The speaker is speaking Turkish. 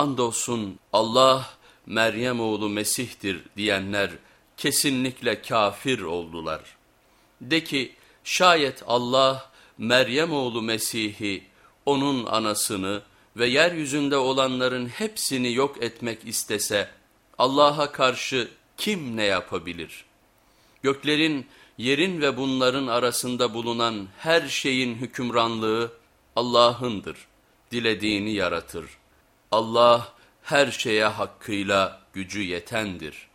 Andolsun Allah Meryem oğlu Mesih'tir diyenler kesinlikle kafir oldular. De ki şayet Allah Meryem oğlu Mesih'i, onun anasını ve yeryüzünde olanların hepsini yok etmek istese Allah'a karşı kim ne yapabilir? Göklerin, yerin ve bunların arasında bulunan her şeyin hükümranlığı Allah'ındır. Dilediğini yaratır. Allah her şeye hakkıyla gücü yetendir.''